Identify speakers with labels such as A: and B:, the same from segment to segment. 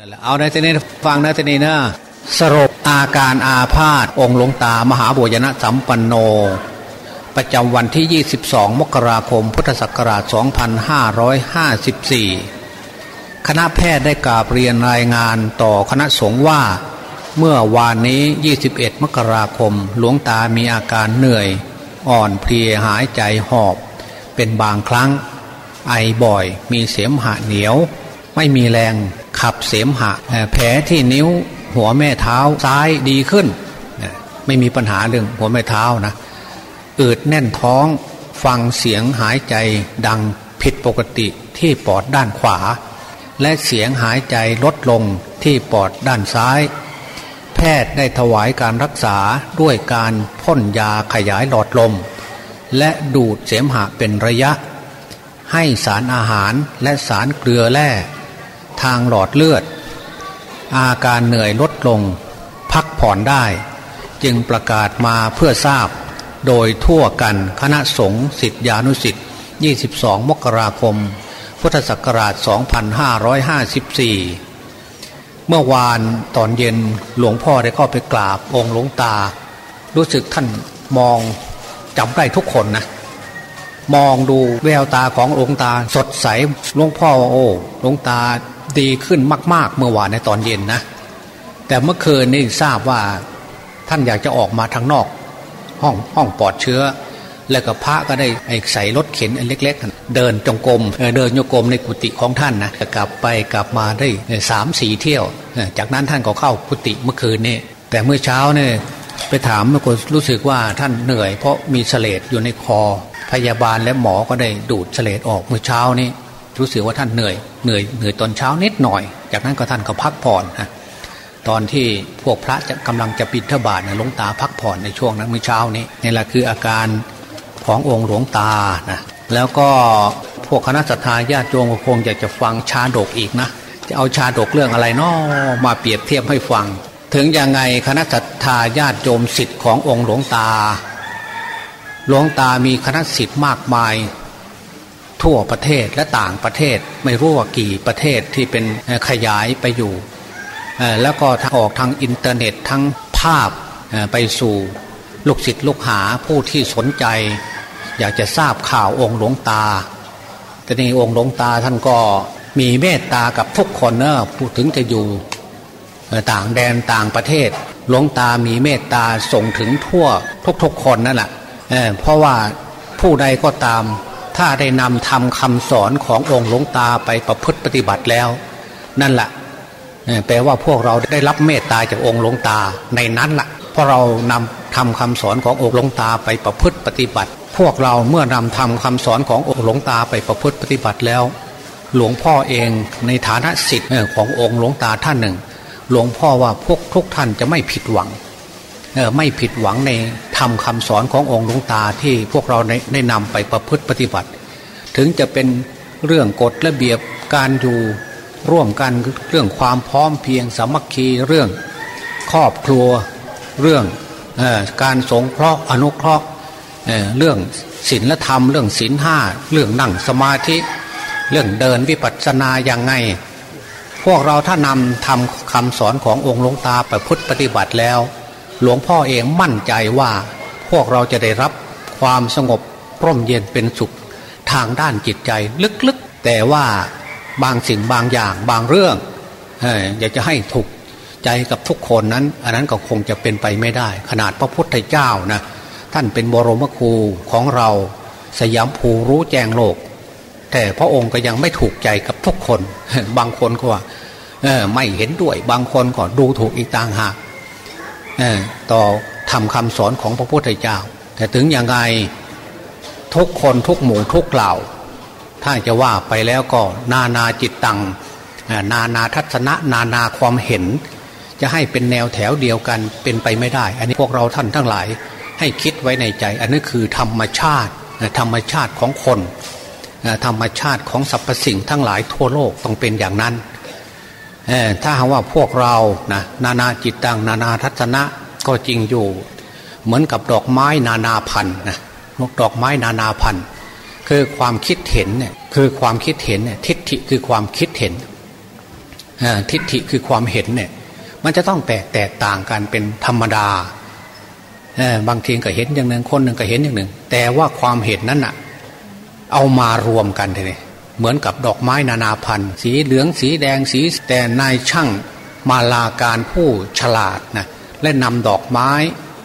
A: นั่นแหละเอาในทีนี้ฟังในทีนี้นะสรุปอาการอาพาธองค์หลวงตามหาบุญนะสัมปันโน ประจำวันที่ 22 มกราคม พุทธศักราช 2554 คณะแพทย์ได้กราบเรียนรายงานต่อคณะสงฆ์ว่า เมื่อวานนี้ 21 มกราคม หลวงตามีอาการเหนื่อย อ่อนเพลียหายใจหอบ เป็นบางครั้ง ไอบ่อย มีเสมหะเหนียว ไม่มีแรง ขับเสมหะแผลที่นิ้วหัวแม่เท้าซ้ายดีขึ้น ไม่มีปัญหาเรื่องหัวแม่เท้านะอืดแน่นท้องฟังเสียงหายใจดังผิดปกติที่ปอดด้านขวา และเสียงหายใจลดลงที่ปอดด้านซ้าย แพทย์ได้ถวายการรักษาด้วยการพ่นยาขยายหลอดลม และดูดเสมหะเป็นระยะ ให้สารอาหารและสารเกลือแร่ ทางหลอดเลือด อาการเหนื่อยลดลง พักผ่อนได้ จึงประกาศมาเพื่อทราบ โดยทั่วกันคณะสงฆ์สิทธิานุสิทธิ์22 มกราคม พุทธศักราช 2554 เมื่อวานตอนเย็นหลวงพ่อได้เข้าไปกราบองค์หลวงตา รู้สึกท่านมองจำได้ทุกคนนะมองดูแววตาของหลวงตาสดใสหลวงพ่อโอ้หลวงตา ดีขึ้นมาก ๆ เมื่อวานในตอนเย็นนะ แต่เมื่อคืนนี่ทราบว่าท่านอยากจะออกมาทางนอก ห้องห้องปลอดเชื้อ แล้วก็พระก็ได้ใส่รถเข็นอันเล็ก ๆ เดินจงกรมเดินโยกรมในกุฏิของท่านนะกลับไปกลับมาได้สามสี่เที่ยว จากนั้นท่านก็เข้ากุฏิเมื่อคืนนี่แต่เมื่อเช้าเนี่ยไปถามก็รู้สึกว่าท่านเหนื่อยเพราะมีเสลดอยู่ในคอพยาบาลและหมอก็ได้ดูดเสลดออกเมื่อเช้านี้ รู้สึกว่าท่านเหนื่อยเหนื่อยเหนื่อยตอนเช้านิดหน่อย จากนั้นก็ท่านก็พักผ่อนนะตอนที่พวกพระจะกำลังจะปิดทบาทนะหลวงตาพักผ่อนในช่วงนั้นเมื่อเช้านี้นี่แหละคืออาการขององค์หลวงตานะแล้วก็พวกคณะสัตยาญาติโยมคงอยากจะฟังชาดกอีกนะจะเอาชาดกเรื่องอะไรนาะมาเปรียบเทียบให้ฟัง ถึงยังไงคณะสัตยาญาติโยมสิทธิ์ขององค์หลวงตา หลวงตามีคณะสิทธิ์มากมาย ทั่วประเทศและต่างประเทศไม่รู้ว่ากี่ประเทศที่เป็นขยายไปอยู่ แล้วก็ออกทางอินเทอร์เน็ตทั้งภาพไปสู่ลูกศิษย์ลูกหาผู้ที่สนใจ อยากจะทราบข่าวองค์หลวงตาแต่ในองค์หลวงตาท่านก็มีเมตตากับทุกคนเนอะพูดถึงจะอยู่ต่างแดนต่างประเทศหลวงตามีเมตตาส่งถึงทั่วทุกๆคนนั่นแหละเพราะว่าผู้ใดก็ตาม ถ้าได้นำทำคำสอนขององค์หลวงตาไปประพฤติปฏิบัติแล้ว นั่นแหละแปลว่าพวกเราได้รับเมตตาจากองค์หลวงตาในนั้นละ่ะเพราะเรานำทำคำสอนขององค์หลวงตาไปประพฤติปฏิบัติ พวกเราเมื่อนำทำคำสอนขององค์หลวงตาไปประพฤติปฏิบัติแล้ว หลวงพ่อเองในฐานะสิทธิ์ขององค์หลวงตาท่านหนึ่ง หลวงพ่อว่าพวกทุกท่านจะไม่ผิดหวังไม่ผิดหวังใน ทำคำสอนขององค์หลวงตาที่พวกเราได้นำไปประพฤติปฏิบัติ ถึงจะเป็นเรื่องกฎระเบียบการอยู่ร่วมกันเรื่องความพร้อมเพียงสามัคคีเรื่องครอบครัวเรื่องอการสงเคราะห์อนุเคราะห์เเรื่องศีลธรรม เรื่องศีลห้าเรื่องนั่งสมาธิ เรื่องเดินวิปัสสนาอย่างไง พวกเราถ้านำทำคำสอนขององค์หลวงตาไปพุทธปฏิบัติแล้ว หลวงพ่อเองมั่นใจว่าพวกเราจะได้รับความสงบร่มเย็นเป็นสุขทางด้านจิตใจลึกๆ แต่ว่าบางสิ่งบางอย่างบางเรื่องอยากจะให้ถูกใจกับทุกคนนั้น อันนั้นก็คงจะเป็นไปไม่ได้ ขนาดพระพุทธเจ้านะท่านเป็นบรมครูของเราสยามภูรู้แจ้งโลก แต่พระองค์ก็ยังไม่ถูกใจกับทุกคน บางคนก็ว่าไม่เห็นด้วย บางคนก็ดูถูกอีกต่างหาก ต่อทำคำสอนของพระพุทธเจ้า แต่ถึงยังไงทุกคนทุกหมู่ทุกเหล่าถ้าจะว่าไปแล้วก็นานาจิตตัง นานาทัศนะนานาความเห็น จะให้เป็นแนวแถวเดียวกันเป็นไปไม่ได้ อันนี้พวกเราท่านทั้งหลายให้คิดไว้ในใจ อันนี้คือธรรมชาติธรรมชาติของคน ธรรมชาติของสรรพสิ่งทั้งหลายทั่วโลกต้องเป็นอย่างนั้น ถ้าหากว่าพวกเรานะนานาจิตตังนานาทัศนะก็จริงอยู่ เหมือนกับดอกไม้นานาพันธ์นะดอกไม้นานาพันธ์คือความคิดเห็นเนี่ยคือความคิดเห็นเนี่ยทิฏฐิคือความคิดเห็นทิฏฐิคือความเห็นเนี่ยมันจะต้องแตกแตกต่างกันเป็นธรรมดาบางทีก็เห็นอย่างหนึ่งคนหนึ่งก็เห็นอย่างหนึ่ง แต่ว่าความเห็นนั้นอะเอามารวมกันเลย เหมือนกับดอกไม้นานาพันธุ์สีเหลืองสีแดงสีแต่นายช่างมาลาการผู้ฉลาดนะและนำดอกไม้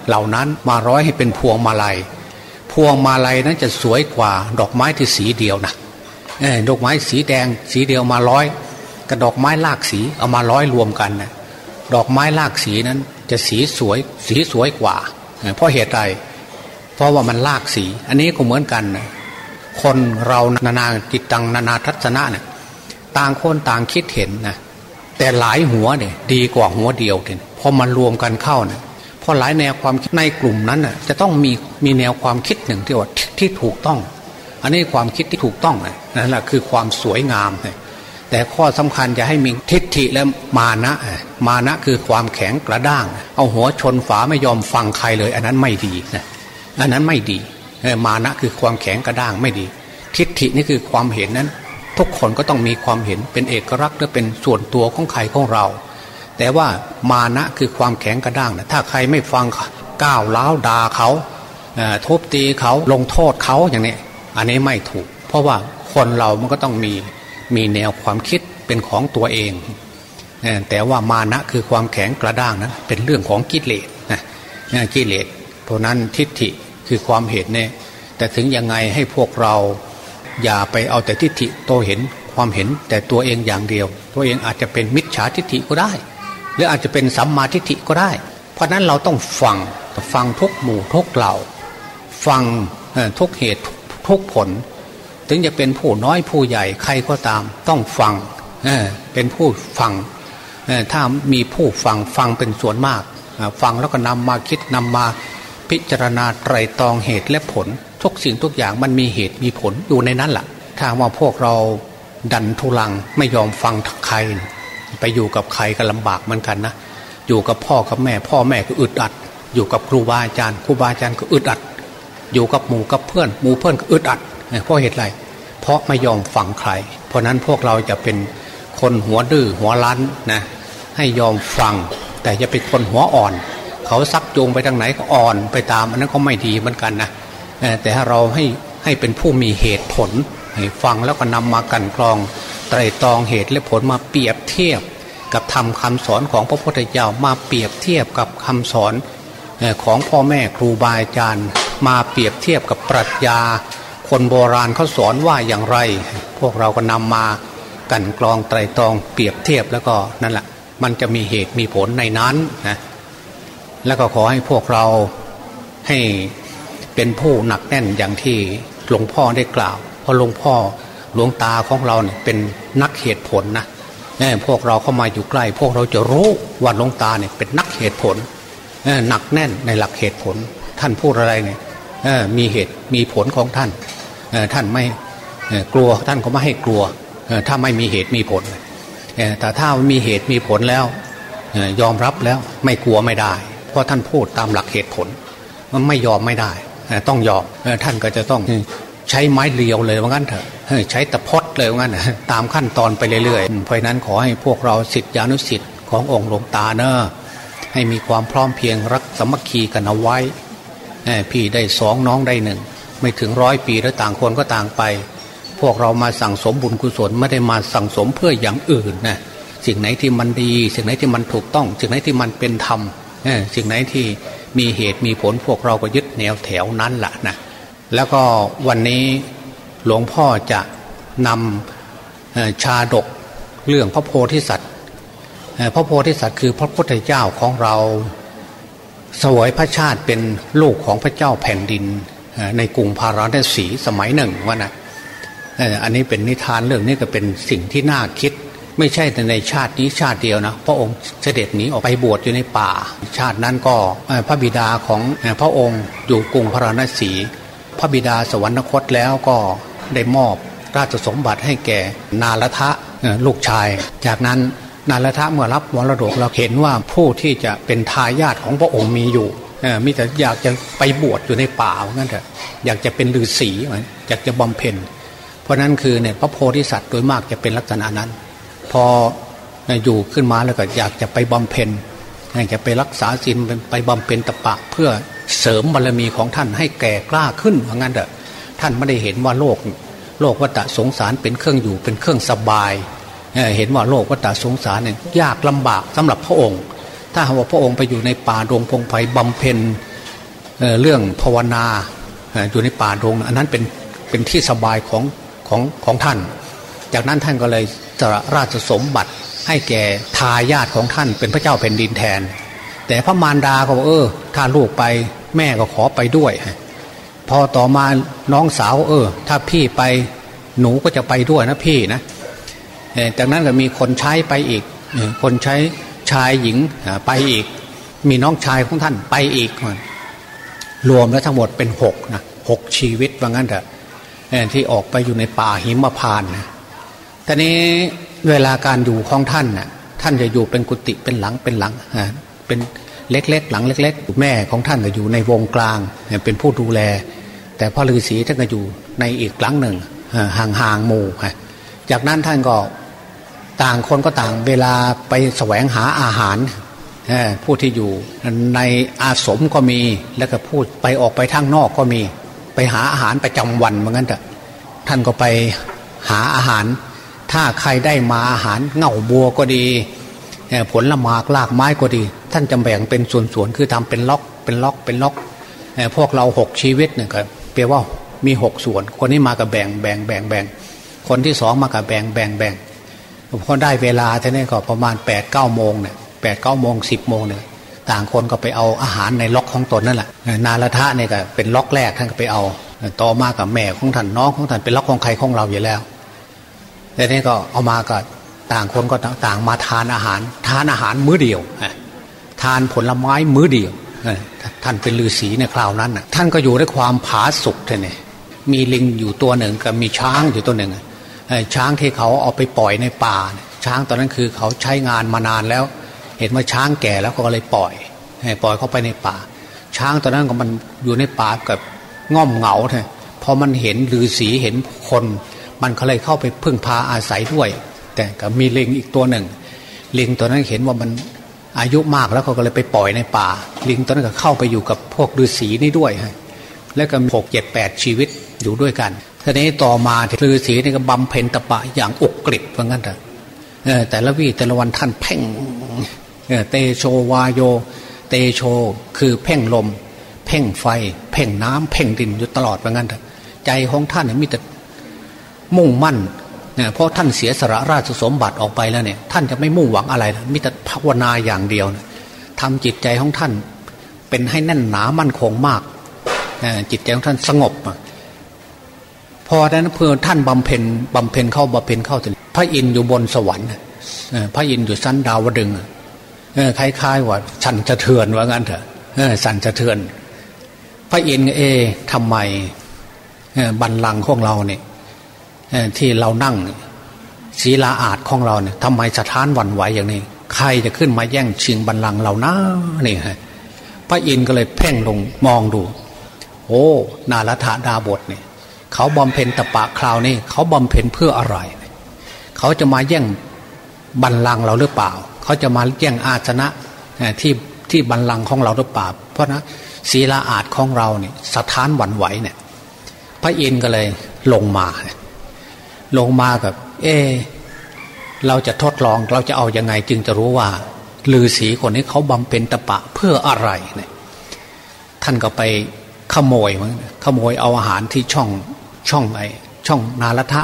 A: เหล่านั้นมาร้อยให้เป็นพวงมาลัย พวงมาลัยนั้นจะสวยกว่าดอกไม้ที่สีเดียวนะดอกไม้สีแดงสีเดียวมาร้อยกับดอกไม้ลากสีเอามาร้อยรวมกันนะดอกไม้ลากสีนั้นจะสีสวยสีสวยกว่า เพราะเหตุใดเพราะว่ามันลากสี อันนี้ก็เหมือนกันนะ คนเรานานาจิตตังนานาทัศนะเนี่ยต่างคนต่างคิดเห็นนะแต่หลายหัวเนี่ยดีกว่าหัวเดียวเนี่ยพอมันรวมกันเข้าเนี่ยพอหลายแนวความคิดในกลุ่มนั้นน่ะจะต้องมีมีแนวความคิดหนึ่งที่ว่าที่ถูกต้อง อันนี้ความคิดที่ถูกต้องนั่นแหละคือความสวยงามเลยแต่ข้อสำคัญจะให้มีทิฏฐิและมานะ มานะคือความแข็งกระด้าง เอาหัวชนฝาไม่ยอมฟังใครเลย อันนั้นไม่ดีนะอันนั้นไม่ดี มานะคือความแข็งกระด้างไม่ดี ทิฏฐินี่คือความเห็นนั้น ทุกคนก็ต้องมีความเห็นเป็นเอกลักษณ์และเป็นส่วนตัวของใครของเรา แต่ว่ามานะคือความแข็งกระด้างนะถ้าใครไม่ฟังก้าวล้าวด่าเขาทุบตีเขาลงโทษเขาอย่างนี้อันนี้ไม่ถูก เพราะว่าคนเรามันก็ต้องมีมีแนวความคิดเป็นของตัวเอง แต่ว่ามานะคือความแข็งกระด้างนะเป็นเรื่องของกิเลสนะกิเลสเพราะนั้นทิฏฐิ คือความเห็นเนี่ยแต่ถึงยังไงให้พวกเราอย่าไปเอาแต่ทิฏฐิโตเห็นความเห็นแต่ตัวเองอย่างเดียว ตัวเองอาจจะเป็นมิจฉาทิฏฐิก็ได้ หรืออาจจะเป็นสัมมาทิฏฐิก็ได้ เพราะนั้นเราต้องฟังฟังทุกหมู่ทุกเหล่าฟังทุกเหตุทุกผล ถึงจะเป็นผู้น้อยผู้ใหญ่ใครก็ตาม ต้องฟังเป็นผู้ฟังถ้ามีผู้ฟังฟังเป็นส่วนมาก ฟังแล้วก็นำมาคิดนำมา พิจารณาไตรตรองเหตุและผล ทุกสิ่งทุกอย่างมันมีเหตุมีผลอยู่ในนั้นแหละถ้าว่าพวกเราดันทุลังไม่ยอมฟังใคร ไปอยู่กับใครก็ลำบากเหมือนกันนะอยู่กับพ่อกับแม่ พ่อแม่ก็อึดอัด อยู่กับครูบาอาจารย์ครูบาอาจารย์ก็อึดอัด อยู่กับหมู่กับเพื่อนหมู่เพื่อนก็อึดอัดเพราะเหตุไรเพราะไม่ยอมฟังใคร เพราะนั้นพวกเราจะเป็นคนหัวดื้อหัวรั้นนะให้ยอมฟัง แต่จะเป็นคนหัวอ่อน เขาซักจูงไปทางไหนก็อ่อนไปตามอันนั้นก็ไม่ดีเหมือนกันนะแต่ถ้าเราให้ให้เป็นผู้มีเหตุผลฟังแล้วก็นำมากันกรองไตรตรองเหตุและผลมาเปรียบเทียบ กับทำคำสอนของพระพุทธเจ้ามาเปรียบเทียบกับคำสอนของพ่อแม่ครูบาอาจารย์ มาเปรียบเทียบกับปรัชญา คนโบราณเขาสอนว่าอย่างไร พวกเราก็นำมากันกรองไตรตรองเปรียบเทียบแล้วก็นั่นแหละมันจะมีเหตุมีผลในนั้นนะ แล้วก็ขอให้พวกเราให้เป็นผู้หนักแน่นอย่างที่หลวงพ่อได้กล่าว เพราะหลวงพ่อหลวงตาของเราเนี่ยเป็นนักเหตุผลนะพวกเราเข้ามาอยู่ใกล้ พวกเราจะรู้ว่าหลวงตาเนี่ยเป็นนักเหตุผลหนักแน่นในหลักเหตุผล ท่านพูดอะไรเนี่ยมีเหตุมีผลของท่านท่านไม่กลัวท่านก็ไม่ให้กลัวถ้าไม่มีเหตุมีผลแต่ถ้ามีเหตุมีผลแล้วยอมรับแล้วไม่กลัวไม่ได้ เพราะท่านพูดตามหลักเหตุผล มันไม่ยอมไม่ได้ ต้องยอมท่านก็จะต้องใช้ไม้เลียวเลยว่างั้นเถอะใช้ตะพดเลยว่างั้นตามขั้นตอนไปเรื่อยๆเพราะนั้นขอให้พวกเราสิทธิอนุสิทธิ์ขององค์หลวงตาเนอะให้มีความพร้อมเพียงรักสมัคคีกันเอาไว้พี่ได้สองน้องได้หนึ่งไม่ถึงร้อยปีแล้วต่างคนก็ต่างไป พวกเรามาสั่งสมบุญกุศลไม่ได้มาสั่งสมเพื่ออย่างอื่นนะสิ่งไหนที่มันดี สิ่งไหนที่มันถูกต้อง สิ่งไหนที่มันเป็นธรรม สิ่งไหนที่มีเหตุมีผลพวกเราก็ยึดแนวแถวนั้นแหละนะแล้วก็วันนี้หลวงพ่อจะนำชาดกเรื่องพระโพธิสัตว์พระโพธิสัตว์คือพระพุทธเจ้าของเราสวยพระชาติเป็นลูกของพระเจ้าแผ่นดินในกรุงพาราณสีสมัยหนึ่งว่านะอันนี้เป็นนิทานเรื่องนี้ก็เป็นสิ่งที่น่าคิด ไม่ใช่แต่ในชาตินี้ชาติเดียวนะพระองค์เสด็จหนีออกไปบวชอยู่ในป่า ชาตินั้นก็พระบิดาของพระองค์อยู่กรุงพระราณสี พระบิดาสวรรคตแล้วก็ได้มอบราชสมบัติให้แก่นาลทะลูกชาย จากนั้นนาลทะเมื่อรับมรดกเราเห็นว่าผู้ที่จะเป็นทายาทของพระองค์มีอยู่มิแต่อยากจะไปบวชอยู่ในป่างั้นเถอะอยากจะเป็นฤาษีอยากจะบำเพ็ญเพราะนั้นคือเนี่ยพระโพธิสัตว์โดยมากจะเป็นลักษณะนั้น พออยู่ขึ้นมาแล้วก็อยากจะไปบำเพ็ญอยากจะไปรักษาศีลไปบำเพ็ญตปะเพื่อเสริมบารมีของท่านให้แก่กล้าขึ้นว่างั้นเถอะท่านไม่ได้เห็นว่าโลก โลกวัฏสงสารเป็นเครื่องอยู่เป็นเครื่องสบายเห็นว่าโลกวัฏสงสารเนี่ยยากลำบากสำหรับพระองค์ ถ้าหากว่าพระองค์ไปอยู่ในป่าดงพงไพ่บำเพ็ญเรื่องภาวนาอยู่ในป่าดง อันนั้นเป็นเป็นที่สบายของของของท่าน จากนั้นท่านก็เลย จะราชสมบัติ ให้แก่ทายาทของท่านเป็นพระเจ้าแผ่นดินแทน แต่พระมารดาก็บอกเออ ถ้าลูกไปแม่ก็ขอไปด้วย พอต่อมาน้องสาวเออ ถ้าพี่ไปหนูก็จะไปด้วยนะพี่นะจากนั้นก็มีคนใช้ไปอีก คนใช้ชายหญิงไปอีก มีน้องชายของท่านไปอีก รวมแล้วทั้งหมดเป็นหกนะหกชีวิตว่างั้นเถอะที่ออกไปอยู่ในป่าหิมพานนะ ทีนี้เวลาการอยู่ของท่านน่ะท่านจะอยู่เป็นกุฏิเป็นหลังเป็นหลังเป็นเล็กๆ หลังเล็ก ๆ แม่ของท่านก็อยู่ในวงกลางเป็นผู้ดูแล แต่พ่อฤาษีท่านก็อยู่ในอีกหลังหนึ่งห่างๆหมู่จากนั้นท่านก็ต่างคนก็ต่างเวลาไปแสวงหาอาหารผู้ที่อยู่ในอาสมก็มีแล้วก็พูดไปออกไปทางนอกก็มี ไปหาอาหารประจำวันเหมือนกันแต่ท่านก็ไปหาอาหาร ถ้าใครได้มาอาหารเง่าบัวก็ดีผลละมากลากไม้ก็ดี ท่านจะแบ่งเป็นส่วนๆคือทำเป็นล็อกเป็นล็อกเป็นล็อกพวกเราหกชีวิตเนี่ยก็แปลว่ามีหกส่วน คนนี้มากับแบ่งแบ่งแบ่งแบ่งคนที่สองมากับแบ่งแบ่งแบ่งพอได้เวลาท่านนี่ก็ประมาณ8ปดเก้าโมงเนี่ยแปดเก้าโมงสิบโมงเนี่ยต่างคนก็ไปเอาอาหารในล็อกของตนนั่นแหละนาละทะเนี่ยก็เป็นล็อกแรกท่านก็ไปเอา ต่อมากับแม่ของท่านน้องของท่านเป็นล็อกของใครของเราอยู่แล้ว แต่นี่ก็เอามาก็ต่างคนก็ต่างมาทานอาหาร ทานอาหารมื้อเดียวทานผลไม้มื้อเดียวท่านเป็นฤาษีในคราวนั้นท่านก็อยู่ด้วยความผาสุกท่านนี่ยมีลิงอยู่ตัวหนึ่งกับมีช้างอยู่ตัวหนึ่งช้างที่เขาเอาไปปล่อยในป่า ช้างตอนนั้นคือเขาใช้งานมานานแล้ว เห็นว่าช้างแก่แล้วก็เลยปล่อยปล่อยเข้าไปในป่า ช้างตอนนั้นก็มันอยู่ในป่ากับง่อมเหงาเถอะพอมันเห็นฤาษีเห็นคน มันก็เลยเข้าไปพึ่งพาอาศัยด้วย แต่ก็มีลิงอีกตัวหนึ่ง ลิงตัวนั้นเห็นว่ามันอายุมากแล้วเขาก็เลยไปปล่อยในป่า ลิงตัวนั้นก็เข้าไปอยู่กับพวกฤาษีนี่ด้วยแล้วก็หกเจ็ดแปดชีวิตอยู่ด้วยกันทีนี้ต่อมาฤาษีนี่ก็บำเพ็ญตะปะอย่างอุกฤษว่างั้นเถอะแต่ละวี่แต่ละวันท่านเพ่งเตโชวายโย เตโชคือเพ่งลม เพ่งไฟ เพ่งน้ำเพ่งดินอยู่ตลอดว่างั้นเถอะใจของท่านมีแต่ มุ่งมั่นเนี่ยเพราะท่านเสียสละราชสมบัติออกไปแล้วเนี่ย ท่านจะไม่มุ่งหวังอะไรมิต่ภาวนาอย่างเดียวนะทำจิตใจของท่านเป็นให้แน่นหนามั่นคงมากจิตใจของท่านสงบ พอนั้นเพื่อท่านบำเพ็ญบำเพ็ญเข้าบำเพ็ญเข้าถึงพระอินทร์อยู่บนสวรรค์พระอินทร์อยู่ชั้นดาวดึงคล้ายๆว่าสันจะเทือนว่างั้นเถอะสันจะเทือน พระอินทร์เอทำไมบันลังของเราเนี่ย ที่เรานั่งศีลาอาจของเราเนี่ยทำไมสะท้านวันไหวอย่างนี้ ใครจะขึ้นมาแย่งชิงบันลังก์เรานะนี่ฮะพระอินทร์ก็เลยเพ่งลงมองดู โอ้ นาลธาดาบทเนี่ยเขาบำเพ็ญตะปะคราวนี้เขาบำเพ็ญเพื่ออะไร เขาจะมาแย่งบัลลังก์เราหรือเปล่า เขาจะมาแย่งอาชนะที่ที่บัลลังก์ของเราหรือเปล่า เพราะนะศีลาอาจของเราเนี่ยสถานหวั่นไหวเนี่ย พระอินทร์ก็เลยลงมา ลงมากับ เอ เราจะทดลองเราจะเอาอยัางไงจึงจะรู้ว่าลือศีคนนี้เขาบำเพ็ญตะปะเพื่ออะไรเนี่ยท่านก็ไปขโมยมั้งขโมยเอาอาหารที่ช่องช่องไอช่องนารัทะ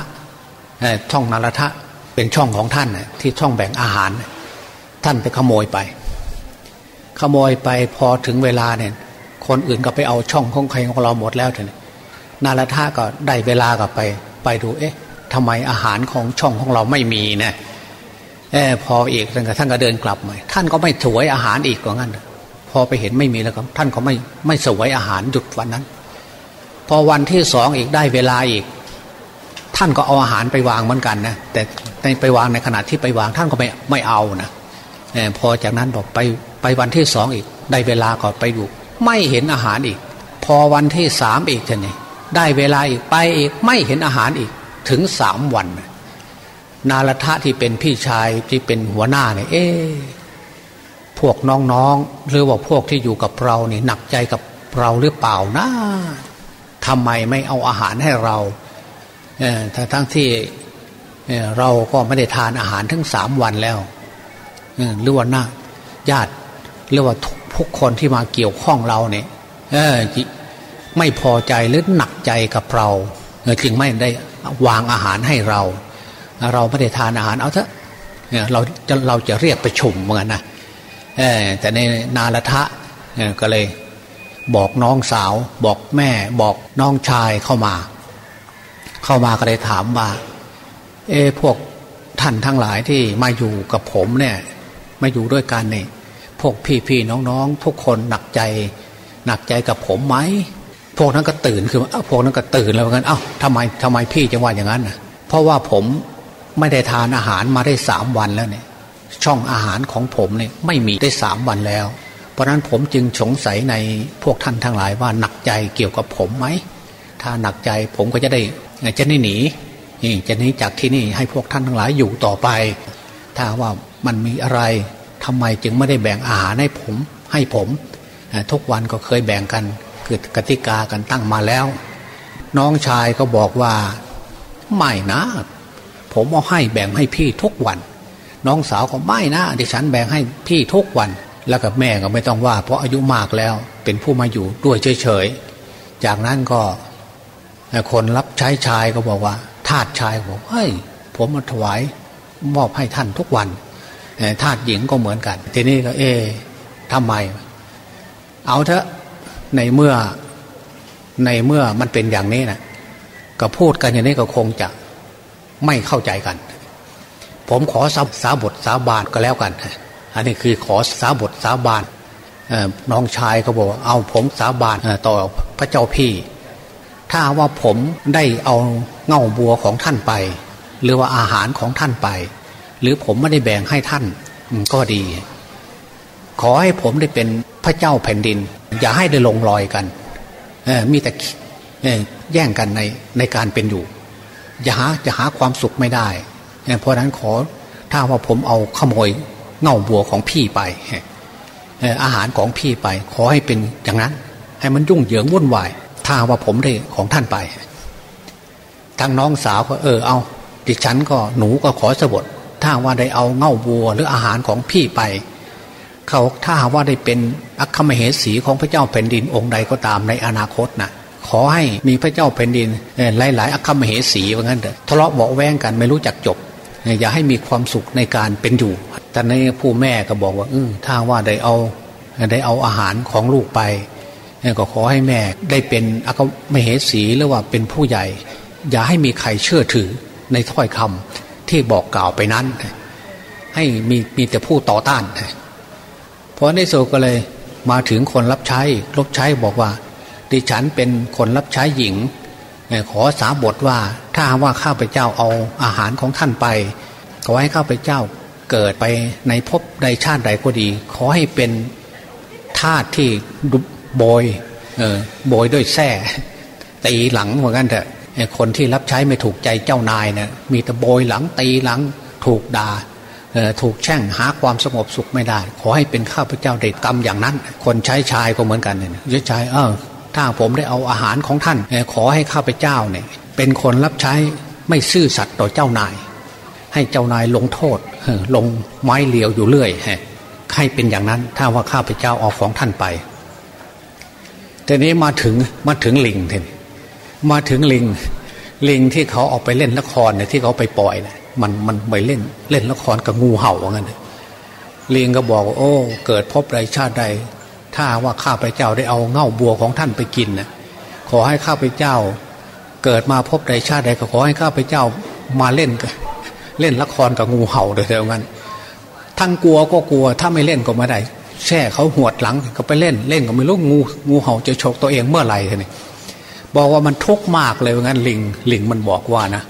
A: ช่องนารัทะเป็นช่องของท่านที่ช่องแบ่งอาหาร ท่านไปขโมยไป ขโมยไปพอถึงเวลาเนี่ย คนอื่นก็ไปเอาช่องของใครของเราหมดแล้วเนี่ยนารัทะก็ได้เวลาก็ไป ไปดูเอ๊ะ ทำไมอาหารของช่องของเราไม่มีนะเออพออีกท่านก็ท่านก็เดินกลับมาท่านก็ไม่ถวยอาหารอีกว่างั้นพอไปเห็นไม่มีแล้วครับ ท่านก็ไม่ไม่สวยอาหารหยุดวันนั้น พอวันที่สองอีกได้เวลาอีก ท่านก็เอาอาหารไปวางเหมือนกันนะแต่ในไปวางในขณะที่ไปวางท่านก็ไม่ไม่เอานะพอจากนั้นบอกไปไปวันที่สองอีก ได้เวลาก็ไปดู ไม่เห็นอาหารอีก พอวันที่สามอีกท่านนี่ได้เวลาอีกไปอีกไม่เห็นอาหารอีก ถึงสามวัน นาลทะที่เป็นพี่ชายที่เป็นหัวหน้าเนี่ย เอ๊พวกน้องๆหรือว่าพวกที่อยู่กับเราเนี่ยหนักใจกับเราหรือเปล่านะทำไมไม่เอาอาหารให้เราเออทั้งที่เเราก็ไม่ได้ทานอาหารทั้งสามวันแล้วหรือว่าหน้าญาติหรือว่าทุกคนที่มาเกี่ยวข้องเราเนี่ยเออไม่พอใจหรือหนักใจกับเราจึงไม่ได้ วางอาหารให้เรา เราไม่ได้ทานอาหารเอาเถอะเราจะเราจะเรียกประชุมเหมือนกันนะแต่ในนาละทะก็เลยบอกน้องสาว บอกแม่บอกน้องชายเข้ามา เข้ามาก็เลยถามว่า เอพวกท่านทั้งหลายที่มาอยู่กับผมเนี่ยมาอยู่ด้วยกันเนี่ยพวกพี่ๆน้องๆ ทุกคนหนักใจ หนักใจกับผมไหม พวกนั้นก็ตื่นคือพวกนั้นก็ตื่นแล้วกันเอ้าทำไมทำไมพี่จะว่าอย่างนั้นนะเพราะว่าผมไม่ได้ทานอาหารมาได้สามวันแล้วเนี่ย ช่องอาหารของผมเนี่ยไม่มีได้สามวันแล้ว เพราะนั้นผมจึงสงสัยในพวกท่านทั้งหลายว่าหนักใจเกี่ยวกับผมไหมถ้าหนักใจผมก็จะได้จะไม่หนีนี่จะหนีจากที่นี่ให้พวกท่านทั้งหลายอยู่ต่อไป ถ้าว่ามันมีอะไรทำไมจึงไม่ได้แบ่งอาหารให้ผมให้ผม ทุกวันก็เคยแบ่งกัน คือกติกากันตั้งมาแล้ว น้องชายก็บอกว่าไม่นะ ผมเอาให้แบ่งให้พี่ทุกวัน น้องสาวก็ไม่นะดิฉันแบ่งให้พี่ทุกวัน แล้วกับแม่ก็ไม่ต้องว่า เพราะอายุมากแล้วเป็นผู้มาอยู่ด้วยเฉยๆจากนั้นก็คนรับใช้ชายก็บอกว่าทาสชายบอกเฮ้ยผมมาถวายมอบให้ท่านทุกวันทาสหญิงก็เหมือนกัน ทีนี้ก็เอ๊ทำไม เอาเถอะ ในเมื่อในเมื่อมันเป็นอย่างนี้นะก็พูดกันอย่างนี้ก็คงจะไม่เข้าใจกัน ผมขอสาสาบทสาบานก็แล้วกัน อันนี้คือขอสาบทสาบานน้องชายก็บอกเอาผมสาบานต่อพระเจ้าพี่ ถ้าว่าผมได้เอาเง่าบัวของท่านไป หรือว่าอาหารของท่านไป หรือผมไม่ได้แบ่งให้ท่านก็ดี ขอให้ผมได้เป็นพระเจ้าแผ่นดิน อย่าให้ได้ลงรอยกันมีแต่แย่งกันในในการเป็นอยู่ อย่าหาจะหาความสุขไม่ได้ เพราะนั้นขอถ้าว่าผมเอาขโมยเง่าบัวของพี่ไปอาหารของพี่ไป ขอให้เป็นอย่างนั้น ให้มันยุ่งเหยิงวุ่นวายถ้าว่าผมได้ของท่านไปทางน้องสาวก็เออเอา ดิฉันก็หนูก็ขอสบทถ้าว่าได้เอาเง่าบัวหรืออาหารของพี่ไป เขาถ้าว่าได้เป็นอัคคมเหสีของพระเจ้าแผ่นดินองค์ใดก็ตามในอนาคตนะขอให้มีพระเจ้าแผ่นดินหลายหลายอัคคมเหสีว่างั้นเถอะทะเลาะเบาแวงกันไม่รู้จักจบ อย่าให้มีความสุขในการเป็นอยู่แต่ในผู้แม่ก็บอกว่าอถ้าว่าได้เอาได้เอาอาหารของลูกไปก็ขอให้แม่ได้เป็นอัคมเหสีหรือว่าเป็นผู้ใหญ่ อย่าให้มีใครเชื่อถือในถ้อยคำที่บอกกล่าวไปนั้น ให้มีมีแต่ผู้ต่อต้าน พราะในโซก็เลยมาถึงคนรับใช้รับใช้บอกว่า ดิฉันเป็นคนรับใช้หญิง ขอสาบทว่าถ้าว่าข้าพเจ้าเอาอาหารของท่านไปขอให้ข้าพเจ้าเกิดไปในภพใดชาติใดก็ดี ขอให้เป็นทาสที่โบยโบยด้วยแส้ตีหลังเหมือนกันเถอะคนที่รับใช้ไม่ถูกใจเจ้านายเนะี่ยมีแต่โบยหลังตีหลังถูกด่า ถูกแช่งหาความสงบสุขไม่ได้ ขอให้เป็นข้าพเจ้าเด็ดกรรมอย่างนั้น คนใช้ชายก็เหมือนกันเนี่ยใช้เออถ้าผมได้เอาอาหารของท่าน ขอให้ข้าพเจ้าเนี่ยเป็นคนรับใช้ไม่ซื่อสัตย์ต่อเจ้านาย ให้เจ้านายลงโทษลงไม้เหลียวอยู่เรื่อยให้เป็นอย่างนั้นถ้าว่าข้าพเจ้าเอาของท่านไปแต่นี้มาถึงมาถึงลิงเท่นมาถึงลิงลิงที่เขาออกไปเล่นละครเนี่ยที่เขาไปปล่อยเนี่ย มันมันไปเล่น เล่นละครกับงูเห่าว่างั้นเลียงก็บอกว่าโอ้ เกิดพบใดชาติใด ถ้าว่าข้าพเจ้าได้เอาเง่าบัวของท่านไปกินนะขอให้ข้าพเจ้า เกิดมาพบใดชาติใดก็ขอให้ข้าพเจ้ามาเล่นกันเล่นละครกับงูเห่าเดียวกันทั้งกลัวก็กลัว ถ้าไม่เล่นก็ไม่ได้แช่เขาหวดหลังก็ไปเล่นเล่นก็ไม่รู้งูงูเห่าจะฉกตัวเองเมื่อไหร่ทีนี้บอกว่ามันทุกข์มากเลยว่างั้นลิงลิงมันบอกว่านะ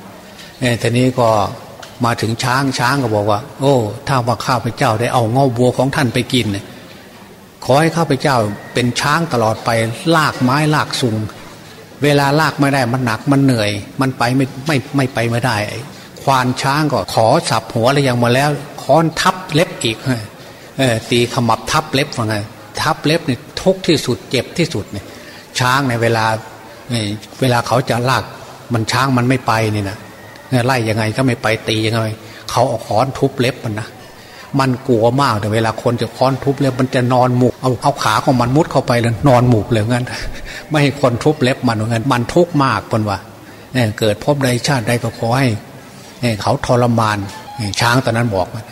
A: เนี่ยทีนี้ก็ มาถึงช้างช้างก็บอกว่า โอ้ ถ้าว่าข้าพเจ้าได้เอาเงาบัวของท่านไปกินขอให้ข้าพเจ้าเป็นช้างตลอดไปลากไม้ลากสุง เวลาลากไม่ได้มันหนักมันเหนื่อย มันไปไม่ไม่ไม่ไปไม่ได้ ควานช้างก็ขอสับหัวอะไรอย่างมาแล้ว ค้อนทับเล็บอีกเออตีขมับทับเล็บว่าไงทับเล็บนี่ทุกที่สุดเจ็บที่สุดเนี่ยช้างในเวลาเวลาเขาจะลากมันช้างมันไม่ไปนี่นะ ไล่ยังไงก็ไม่ไปตียังไงเขาเอาค้อนทุบเล็บมันนะมันกลัวมากแต่เวลาคนจะค้อนทุบเล็บมันจะนอนหมุกเอาเอาขาของมันมุดเข้าไปเลยนอนหมุกเลยงั้น ไม่ให้คนทุบเล็บมันงั้นมันทุกข์มากปนว่าเกิดพบใดชาติใดก็ขอให้เขาทรมานช้างตอนนั้นบอกมัน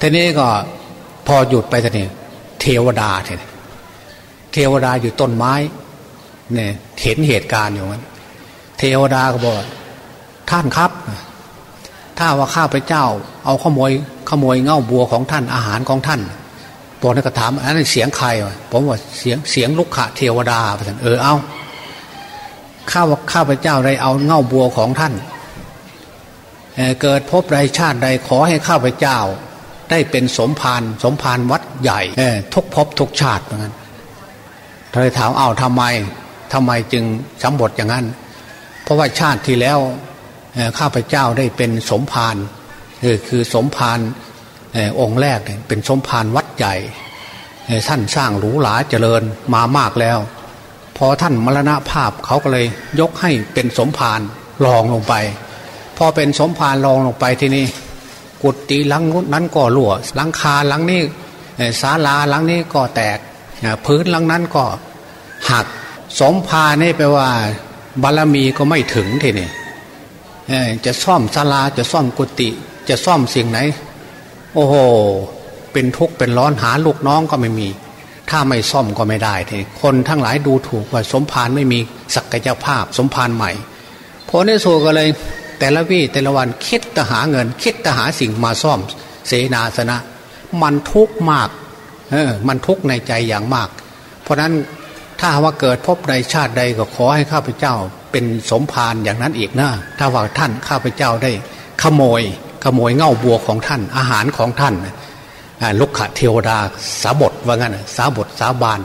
A: ทีนี้ก็พอหยุดไปทีนี้เทวดาทีนี้เทวดาอยู่ต้นไม้เนี่ยเห็นเหตุการณ์อยู่มันเทวดาก็บอก ท่านครับ ถ้าว่าข้าพเจ้า เอาขโมยขโมยเง่าบัวของท่านอาหารของท่านตัวนั้นก็ถามอันนั้นเสียงใครผมว่าเสียงเสียงลุกขะเทวดาพระท่านเออเอาข้าว่าข้าพเจ้าได้เอาเง่าบัวของท่านเเกิดพบใดชาติใดขอให้ข้าพเจ้า ได้เป็นสมภารสมภารวัดใหญ่ทุกภพทุกชาติเหมือนกันเลยถามเอาทำไมทำไมจึงสำบทอย่างนั้น เพราะว่าชาติที่แล้ว ข้าพเจ้าได้เป็นสมภารคือสมภารองค์แรกเป็นสมภารวัดใหญ่ท่านสร้างหรูหราเจริญมามากแล้ว พอท่านมรณภาพเขาก็เลยยกให้เป็นสมภารรองลงไป พอเป็นสมภารรองลงไปที่นี่กุฏิหลังนั้นก็รั่วหลังคาหลังนี้ศาลาหลังนี้ก็แตกพื้นหลังนั้นก็หักสมภารนี่แปลว่า บารมีก็ไม่ถึงทีนี่ จะซ่อมศาลาจะซ่อมกุฏิจะซ่อมสิ่งไหน โอ้โหเป็นทุกข์เป็นร้อนหาลูกน้องก็ไม่มี ถ้าไม่ซ่อมก็ไม่ได้ทีคนทั้งหลายดูถูกว่าสมภารไม่มีศักยภาพสมภารใหม่พอในโซก็เลย แต่ละวี่แต่ละวันคิดจะหาเงิน คิดจะหาสิ่งมาซ่อมเสนาสนะ มันทุกข์มากเออมันทุกข์ในใจอย่างมาก เพราะนั้นถ้าว่าเกิดพบใดชาติใดก็ขอให้ข้าพเจ้า เป็นสมภารอย่างนั้นอีกนะถ้าว่าท่านข้าพเจ้าได้ ขโมย ขโมยเง่าบัวของท่าน อาหารของท่านลุกขะเทวดาสาบทว่างั้นสาบทสาบาน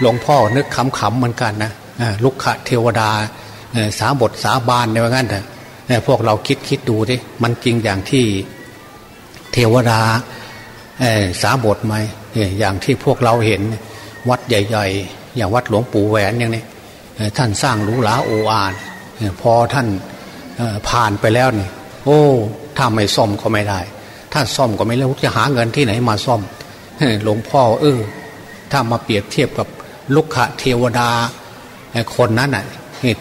A: หลวงพ่อนึกขำๆเหมือนกันนะลุกขะเทวดาสาบทสาบานในว่างั้นเถอะพวกเราคิดคิดดูดิมันจริงอย่างที่เทวดาสาบทไหมอย่างที่พวกเราเห็นวัดใหญ่ ๆ อย่างวัดหลวงปู่แหวนอย่างนี้ ท่านสร้างหรูหราโออานพอท่านผ่านไปแล้วนี่โอ้ถ้าไม่ซ่อมก็ไม่ได้ ถ้าซ่อมก็ไม่รู้วจะหาเงินที่ไหนมาซ่อมหลวงพ่อเออถ้ามาเปรียบเทียบกับลุกขะเทวดาคนนั้นน่ะ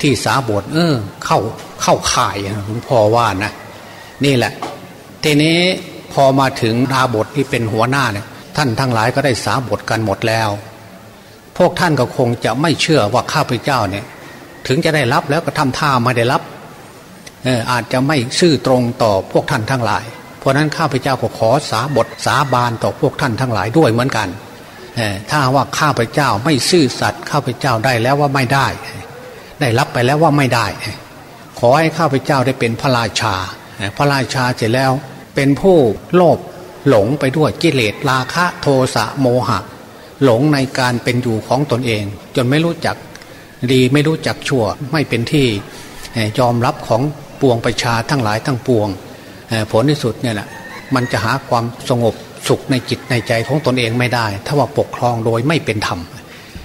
A: ที่สาบทเออ เข้าเข้าข่ายหลวงพ่อว่านะนี่แหละ ทีนี้พอมาถึงดาบทที่เป็นหัวหน้าเนี่ยท่านทั้งหลายก็ได้สาบทกันหมดแล้ว พวกท่านก็คงจะไม่เชื่อว่าข้าพเจ้าเนี่ย ถึงจะได้รับแล้วก็ทำท่าไม่ได้รับอาจจะไม่ซื่อตรงต่อพวกท่านทั้งหลาย เพราะนั้นข้าพเจ้าก็ขอสาบทสาบานต่อพวกท่านทั้งหลายด้วยเหมือนกันถ้าว่าข้าพเจ้าไม่ซื่อสัตย์ข้าพเจ้าได้แล้วว่าไม่ได้ ได้รับไปแล้วว่าไม่ได้ ขอให้ข้าพเจ้าได้เป็นพระราชา พระราชาเสร็จแล้วเป็นผู้โลภหลงไปด้วยกิเลสราคะโทสะโมหะ หลงในการเป็นอยู่ของตนเอง จนไม่รู้จักดีไม่รู้จักชั่ว ไม่เป็นที่ยอมรับของปวงประชาทั้งหลายทั้งปวง ผลที่สุดเนี่ยแหละมันจะหาความสงบสุขในจิตในใจของตนเองไม่ได้ ถ้าว่าปกครองโดยไม่เป็นธรรม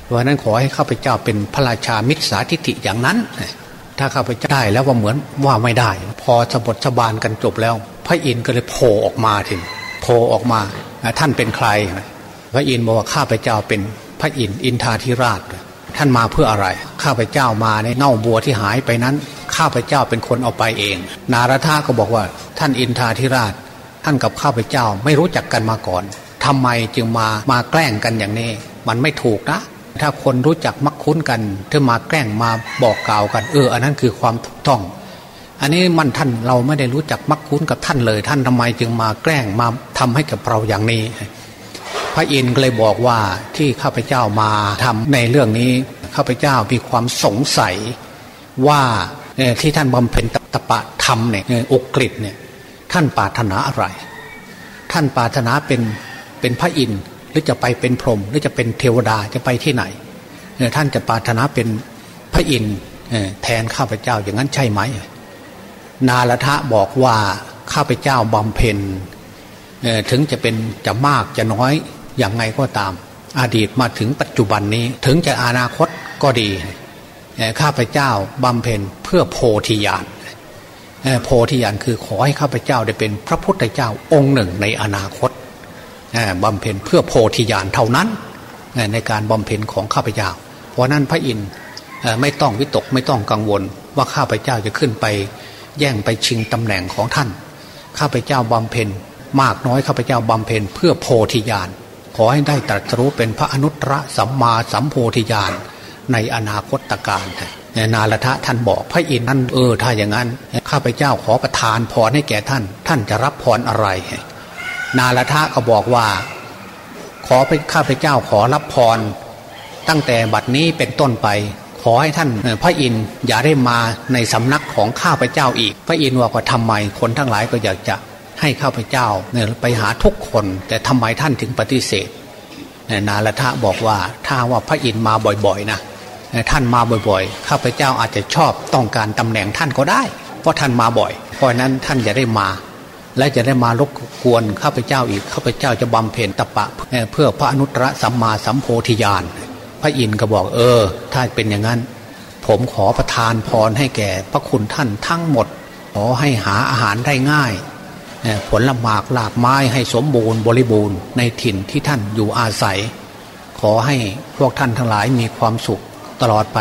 A: เพราะนั้นขอให้ข้าพเจ้าเป็นพระราชามิตรสาธิติอย่างนั้น ถ้าข้าพเจ้าได้แล้วว่าเหมือนว่าไม่ได้ พอสบทสบานกันจบแล้ว พระอินทร์ก็เลยโผล่ออกมาทีโผล่ออกมาท่านเป็นใคร พระอินทร์บอกว่าข้าพเจ้าเป็นพระอินทร์อินทาธิราช ท่านมาเพื่ออะไร ข้าพเจ้ามาในเน่าบัวที่หายไปนั้น ข้าพเจ้าเป็นคนเอาไปเอง นารธาก็บอกว่า ท่านอินทาธิราช ท่านกับข้าพเจ้าไม่รู้จักกันมาก่อนทำไมจึงมามาแกล้งกันอย่างนี้ มันไม่ถูกนะ ถ้าคนรู้จักมักคุ้นกันถ้ามาแกล้งมาบอกกล่าวกัน เออ อันนั้นคือความถูกต้องอันนี้มันท่านเราไม่ได้รู้จักมักคุ้นกับท่านเลย ท่านทำไมจึงมาแกล้งมาทำให้กับเราอย่างนี้ พระอินทร์เลยบอกว่าที่ข้าพเจ้ามาทำในเรื่องนี้ข้าพเจ้ามีความสงสัยว่าที่ท่านบำเพ็ญตปะธรรมเนี่ยอกกฤษเนี่ยท่านปรารถนาอะไร ท่านปรารถนาเป็นเป็นพระอินทร์หรือจะไปเป็นพรหมหรือจะเป็นเทวดาจะไปที่ไหนท่านจะปรารถนาเป็นพระอินทร์แทนข้าพเจ้าอย่างนั้นใช่ไหม นาลทะบอกว่าข้าพเจ้าบำเพ็ญถึงจะเป็นจะมากจะน้อย อย่างไงก็ตาม อดีตมาถึงปัจจุบันนี้ถึงจะอนาคตก็ดี ข้าพเจ้าบำเพ็ญเพื่อโพธิญาณโพธิญาณคือขอให้ข้าพเจ้าได้เป็นพระพุทธเจ้าองค์หนึ่งในอนาคตบำเพ็ญเพื่อโพธิญาณเท่านั้นในการบำเพ็ญของข้าพเจ้า เพราะนั้นพระอินทร์ไม่ต้องวิตกไม่ต้องกังวล ว่าข้าพเจ้าจะขึ้นไป แย่งไปชิงตำแหน่งของท่าน ข้าพเจ้าบำเพ็ญมากน้อยข้าพเจ้าบำเพ็ญเพื่อโพธิญาณ ขอให้ได้ตรัสรู้เป็นพระอนุตตรสัมมาสัมโพธิญาณในอนาคตการนาลทะท่านบอกพระอินทร์นั้นเออถ้าอย่างนั้นข้าพเจ้าขอประทานพรให้แก่ท่าน ท่านจะรับพรอะไร นาลทะก็บอกว่า ขอไปข้าพเจ้าขอรับพร ตั้งแต่บัดนี้เป็นต้นไป ขอให้ท่านพระอินทร์อย่าได้มาในสำนักของข้าพเจ้าอีก พระอินทร์ว่าก็ทำไมคนทั้งหลายก็อยากจะ ให้ข้าพเจ้าเนี่ยไปหาทุกคน แต่ทำไมท่านถึงปฏิเสธนาลทะบอกว่าถ้าว่าพระอินทร์มาบ่อยๆนะท่านมาบ่อยๆ ข้าพเจ้าอาจจะชอบต้องการตำแหน่งท่านก็ได้ เพราะท่านมาบ่อย เพราะนั้นท่านจะได้มา และจะได้มารบกวนข้าพเจ้าอีกข้าพเจ้าจะบำเพ็ญตปะ เพื่อพระอนุตตรสัมมาสัมโพธิญาณพระอินทร์ก็บอกเออ ถ้าเป็นอย่างนั้น ผมขอประทานพรให้แก่พระคุณท่านทั้งหมด ขอให้หาอาหารได้ง่าย ผลละหมากหลากไม้ให้สมบูรณ์บริบูรณ์ในถิ่นที่ท่านอยู่อาศัย ขอให้พวกท่านทั้งหลายมีความสุขตลอดไป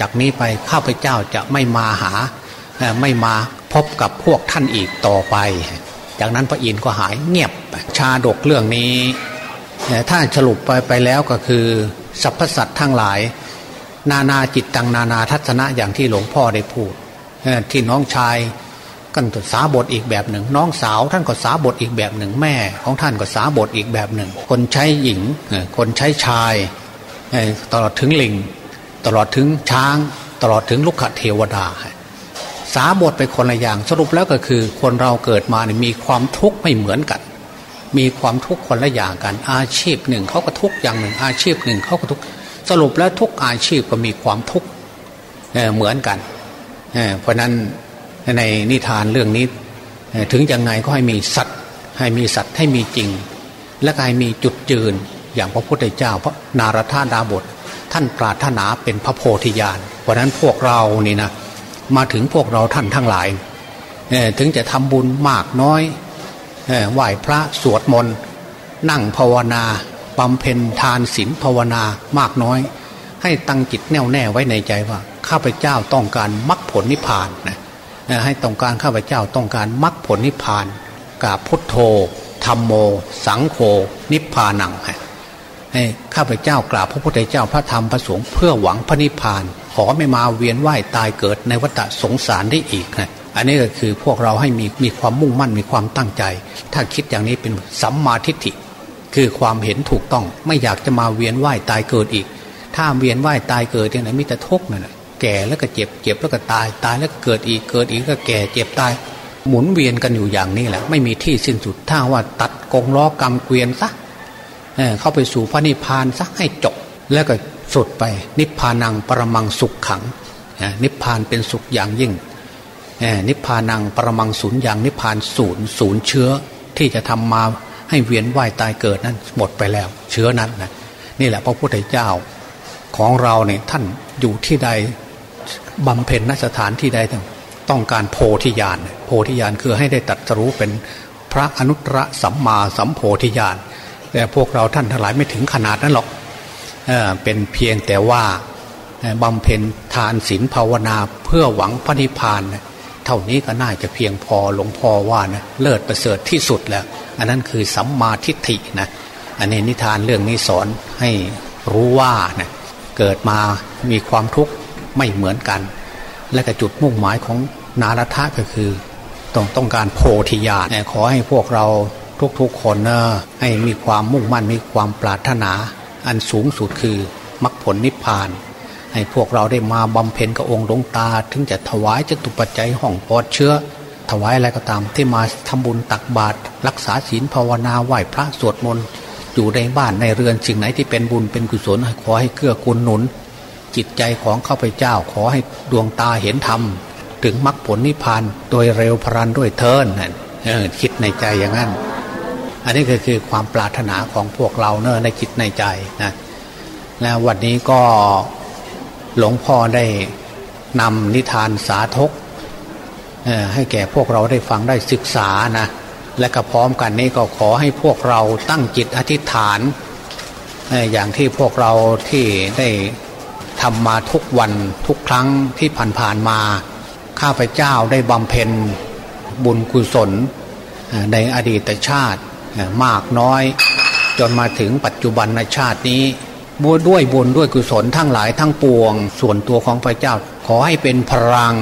A: จากนี้ไปข้าพเจ้าจะไม่มาหาไม่มาพบกับพวกท่านอีกต่อไป จากนั้นพระอินทร์ก็หายเงียบชาดกเรื่องนี้ถ้าสรุปไปไปแล้วก็คือสรรพสัตว์ทั้งหลาย นานาจิตตังนานาทัศนะอย่างที่หลวงพ่อได้พูดที่น้องชาย กันสาบทอีกแบบหนึ่ง น้องสาวท่านก็สาบทอีกแบบหนึ่ง แม่ของท่านก็สาบทอีกแบบหนึ่ง คนใช้หญิงคนใช้ชายตลอดถึงลิง ตลอดถึงช้าง ตลอดถึงลุกขเทวดา สาบทไปคนละอย่างสรุปแล้วก็คือ คนเราเกิดมาเนี่ยมีความทุกข์ไม่เหมือนกัน มีความทุกข์คนละอย่างกันอาชีพหนึ่งเขาก็ทุกข์อย่างหนึ่ง อาชีพหนึ่งเขาก็ทุกข์สรุปแล้วทุกอาชีพก็มีความทุกข์เหมือนกันเพราะนั้น ในนิทานเรื่องนี้ ถึงยังไงก็ให้มีสัตว์ให้มีสัตว์ให้มีจริง และให้มีจุดยืนอย่างพระพุทธเจ้าพระนารถาดาบท ท่านปรารถนาเป็นพระโพธิญาณเพราะนั้นพวกเรานี่นะมาถึงพวกเราท่านทั้งหลายถึงจะทำบุญมากน้อยไหว้พระสวดมนต์นั่งภาวนาบำเพ็ญทานศีลภาวนามากน้อย ให้ตั้งจิตแน่วแน่ไว้ในใจว่า ข้าพเจ้าต้องการมรรคผลนิพพานนะ ให้ต้องการข้าพเจ้าต้องการมรรคผลนิพพานกับพุทโธธรรมโม สังโฆนิพพานังให้ข้าพเจ้ากราบพระพุทธเจ้าพระธรรมพระสงฆ์เพื่อหวังพระนิพพาน ขอไม่มาเวียนว่ายตายเกิดในวัฏสงสารได้อีกนะอันนี้ก็คือพวกเราให้มีมีความมุ่งมั่นมีความตั้งใจ ถ้าคิดอย่างนี้เป็นสัมมาทิฏฐิคือความเห็นถูกต้องไม่อยากจะมาเวียนว่ายตายเกิดอีก ถ้าเวียนว่ายตายเกิดอย่างไหนมีแต่ทุกข์นั่นแหละ แก่แล้วก็เจ็บเจ็บแล้วก็ตาย ตายแล้วก็เกิดอีกเกิดอีกก็แก่เจ็บตาย หมุนเวียนกันอยู่อย่างนี้แหละ ไม่มีที่สิ้นสุดถ้าว่าตัดกงล้อกรรมเกวียนซะเข้าไปสู่พระนิพพานสักให้จบ แล้วก็สุดไป นิพพานังปรมังสุขขังนิพพานเป็นสุขอย่างยิ่งนิพพานังปรมังศูนย์อย่างนิพพานศูนย์ศูนย์เชื้อที่จะทำมาให้เวียนว่ายตายเกิดนั้นหมดไปแล้ว เชื้อนั้นนะนี่แหละพระพุทธเจ้าของเราเนี่ยท่านอยู่ที่ใด บำเพ็ญนสถานที่ใดต้องการโพธิญาณโพธิญาณคือให้ได้ตัดรู้เป็นพระอนุตตรสัมมาสัมโพธิญาณแต่พวกเราท่านทั้งหลายไม่ถึงขนาดนั้นหรอกเอเป็นเพียงแต่ว่าบำเพ็ญทานศีลภาวนาเพื่อหวังพระนิพพานเท่านี้ก็น่าจะเพียงพอหลวงพ่อว่านะเลิศประเสริฐที่สุดแล้ว อันนั้นคือสัมมาทิฏฐินะอันนี้นิทานเรื่องนี้สอนให้รู้ว่านะเกิดมามีความทุกข์ ไม่เหมือนกัน และก็จุดมุ่งหมายของนารัฐะก็คือต้องต้องการโพธิญาณขอให้พวกเราทุกๆคนนะให้มีความมุ่งมั่นมีความปรารถนา อันสูงสุดคือมรรคผลนิพพาน ให้พวกเราได้มาบำเพ็ญกับองค์หลวงตา ถึงจะถวายจตุปัจจัยห้องปอดเชื้อ ถวายอะไรก็ตามที่มาทำบุญตักบาตรรักษาศีลภาวนาไหว้พระสวดมนต์อยู่ในบ้านในเรือนสิ่งไหนที่เป็นบุญเป็นกุศลขอให้เกื้อกูลหนุน จิตใจของข้าพเจ้าขอให้ดวงตาเห็นธรรม ถึงมรรคผลนิพพานโดยเร็วพรันด้วยเทินนั่นคิดในใจอย่างนั้น อันนี้ก็คือความปรารถนาของพวกเราเนอะในจิตในใจนะแล้ววันนี้ก็หลวงพ่อได้นำนิทานสาธกให้แก่พวกเราได้ฟังได้ศึกษานะและก็พร้อมกันนี้ก็ขอให้พวกเราตั้งจิตอธิษฐาน อย่างที่พวกเราที่ได้ ทำมาทุกวันทุกครั้งที่ผ่านๆมา ข้าพเจ้าได้บำเพ็ญบุญกุศลในอดีตชาติมากน้อย จนมาถึงปัจจุบันในชาตินี้บวด้วยบุญด้วยกุศลทั้งหลายทั้งปวง ส่วนตัวของพระเจ้า ขอให้เป็นพลัง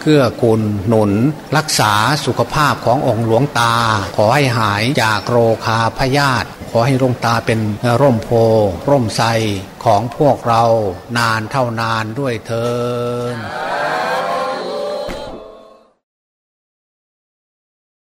A: เกื้อกูลหนุน รักษาสุขภาพขององค์หลวงตา ขอให้หายจากโรคาพยาธิขอให้หลวงตาเป็นร่มโพร่มไทรของพวกเรานานเท่านานด้วยเธอ